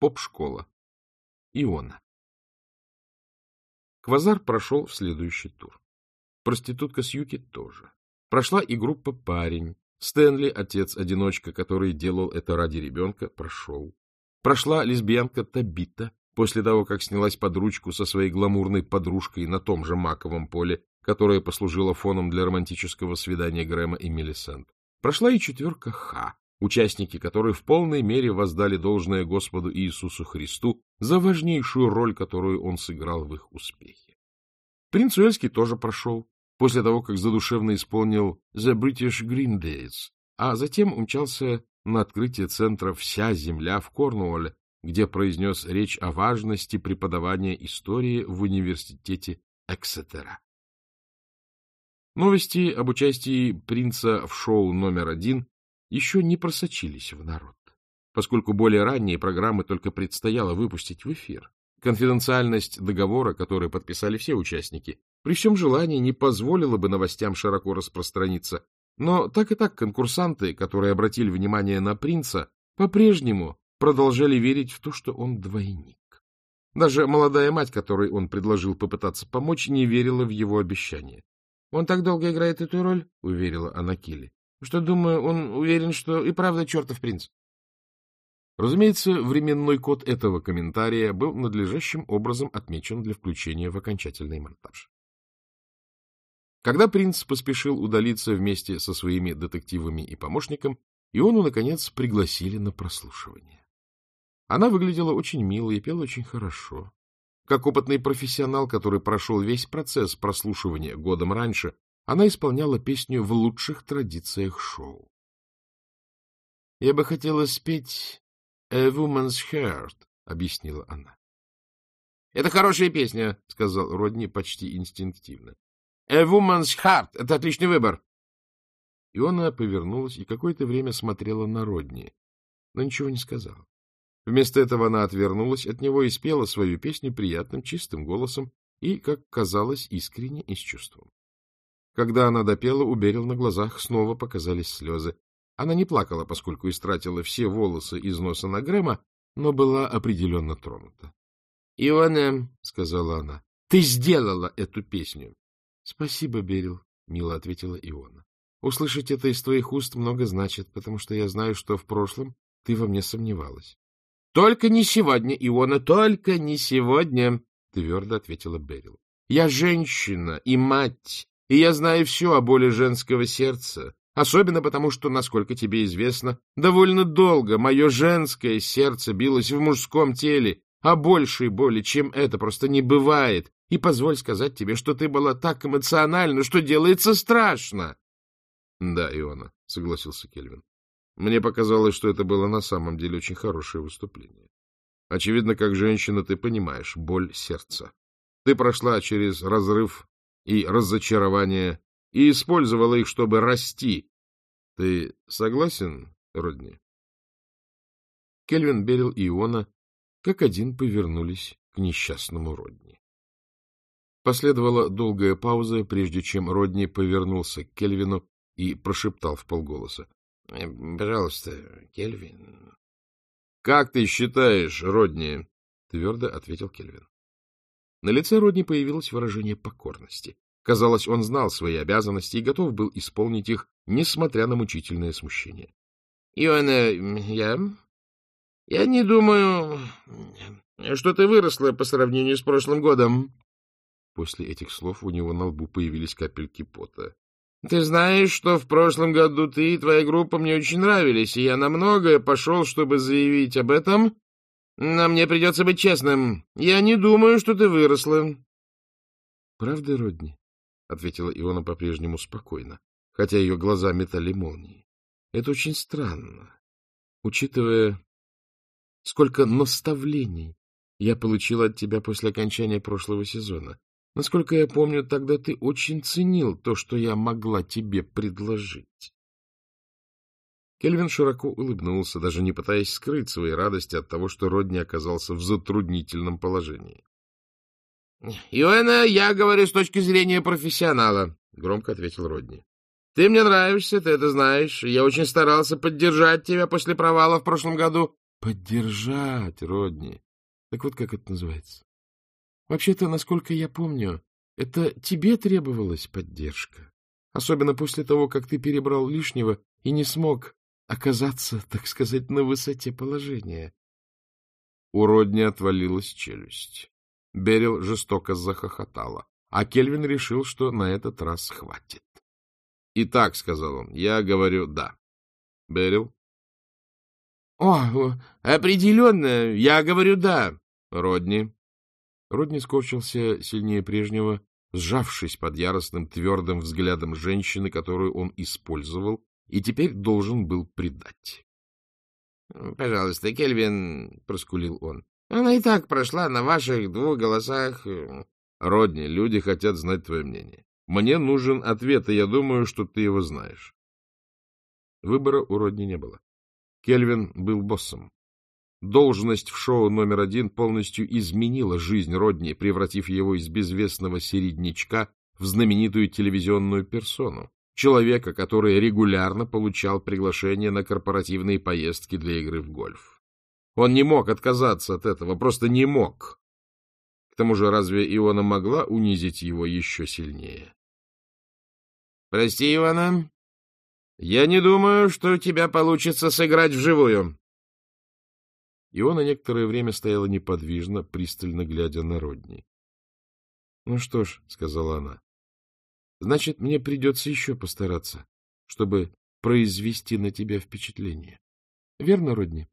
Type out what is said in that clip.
Поп-школа. Иона. Квазар прошел в следующий тур. Проститутка Сьюки тоже. Прошла и группа «Парень». Стэнли, отец-одиночка, который делал это ради ребенка, прошел. Прошла лесбиянка Табита, после того, как снялась под ручку со своей гламурной подружкой на том же маковом поле, которая послужила фоном для романтического свидания Грэма и Мелисент. Прошла и четверка Х, участники которой в полной мере воздали должное Господу Иисусу Христу за важнейшую роль, которую он сыграл в их успехе. Принц Уэльский тоже прошел, после того, как задушевно исполнил «The British Green Days», а затем умчался на открытие центра «Вся земля» в Корнуолле, где произнес речь о важности преподавания истории в университете Эксетера. Новости об участии принца в шоу номер один еще не просочились в народ, поскольку более ранние программы только предстояло выпустить в эфир. Конфиденциальность договора, который подписали все участники, при всем желании не позволила бы новостям широко распространиться, но так и так конкурсанты, которые обратили внимание на принца, по-прежнему продолжали верить в то, что он двойник. Даже молодая мать, которой он предложил попытаться помочь, не верила в его обещание. — Он так долго играет эту роль, — уверила она Килли, — что, думаю, он уверен, что и правда чертов принц. Разумеется, временной код этого комментария был надлежащим образом отмечен для включения в окончательный монтаж. Когда принц поспешил удалиться вместе со своими детективами и помощником, Иону, наконец, пригласили на прослушивание. Она выглядела очень мило и пела очень хорошо. Как опытный профессионал, который прошел весь процесс прослушивания годом раньше, она исполняла песню в лучших традициях шоу. — Я бы хотела спеть «A Woman's Heart», — объяснила она. — Это хорошая песня, — сказал Родни почти инстинктивно. — A Woman's Heart — это отличный выбор. Иона повернулась и какое-то время смотрела на Родни, но ничего не сказала. Вместо этого она отвернулась от него и спела свою песню приятным, чистым голосом и, как казалось, искренне и с чувством. Когда она допела, у Берил на глазах снова показались слезы. Она не плакала, поскольку истратила все волосы из носа на Грэма, но была определенно тронута. — Иона, — сказала она, — ты сделала эту песню. — Спасибо, Берил, — мило ответила Иона. — Услышать это из твоих уст много значит, потому что я знаю, что в прошлом ты во мне сомневалась. — Только не сегодня, Иона, только не сегодня, — твердо ответила Берил. — Я женщина и мать, и я знаю все о боли женского сердца, особенно потому, что, насколько тебе известно, довольно долго мое женское сердце билось в мужском теле, а большей боли, чем это, просто не бывает. И позволь сказать тебе, что ты была так эмоциональна, что делается страшно. — Да, Иона, — согласился Кельвин. Мне показалось, что это было на самом деле очень хорошее выступление. Очевидно, как женщина ты понимаешь боль сердца. Ты прошла через разрыв и разочарование и использовала их, чтобы расти. Ты согласен, Родни? Кельвин Берил и Иона как один повернулись к несчастному Родни. Последовала долгая пауза, прежде чем Родни повернулся к Кельвину и прошептал в полголоса. Э, — Пожалуйста, Кельвин. — Как ты считаешь, Родни? — твердо ответил Кельвин. На лице Родни появилось выражение покорности. Казалось, он знал свои обязанности и готов был исполнить их, несмотря на мучительное смущение. — Иоанна, я... Я не думаю, что ты выросла по сравнению с прошлым годом. После этих слов у него на лбу появились капельки пота. Ты знаешь, что в прошлом году ты и твоя группа мне очень нравились, и я на многое пошел, чтобы заявить об этом. Но мне придется быть честным. Я не думаю, что ты выросла. — Правда, Родни? — ответила Иона по-прежнему спокойно, хотя ее глаза метали молнии. — Это очень странно, учитывая, сколько наставлений я получила от тебя после окончания прошлого сезона. Насколько я помню, тогда ты очень ценил то, что я могла тебе предложить. Кельвин широко улыбнулся, даже не пытаясь скрыть своей радости от того, что Родни оказался в затруднительном положении. — Иоанна, я говорю с точки зрения профессионала, — громко ответил Родни. — Ты мне нравишься, ты это знаешь. Я очень старался поддержать тебя после провала в прошлом году. — Поддержать, Родни. Так вот как это называется. Вообще-то, насколько я помню, это тебе требовалась поддержка. Особенно после того, как ты перебрал лишнего и не смог оказаться, так сказать, на высоте положения. У Родни отвалилась челюсть. Берил жестоко захохотала, а Кельвин решил, что на этот раз хватит. — Итак, — сказал он, — я говорю «да». Берил? — О, определенно, я говорю «да». Родни? Родни скорчился сильнее прежнего, сжавшись под яростным твердым взглядом женщины, которую он использовал и теперь должен был предать. — Пожалуйста, Кельвин, — проскулил он, — она и так прошла на ваших двух голосах. — Родни, люди хотят знать твое мнение. Мне нужен ответ, и я думаю, что ты его знаешь. Выбора у Родни не было. Кельвин был боссом. Должность в шоу номер один полностью изменила жизнь Родни, превратив его из безвестного середнячка в знаменитую телевизионную персону, человека, который регулярно получал приглашения на корпоративные поездки для игры в гольф. Он не мог отказаться от этого, просто не мог. К тому же разве Иона могла унизить его еще сильнее? — Прости, Ивана, я не думаю, что у тебя получится сыграть вживую. Иона некоторое время стояла неподвижно, пристально глядя на Родни. — Ну что ж, — сказала она, Значит, мне придется еще постараться, чтобы произвести на тебя впечатление. Верно, Родни?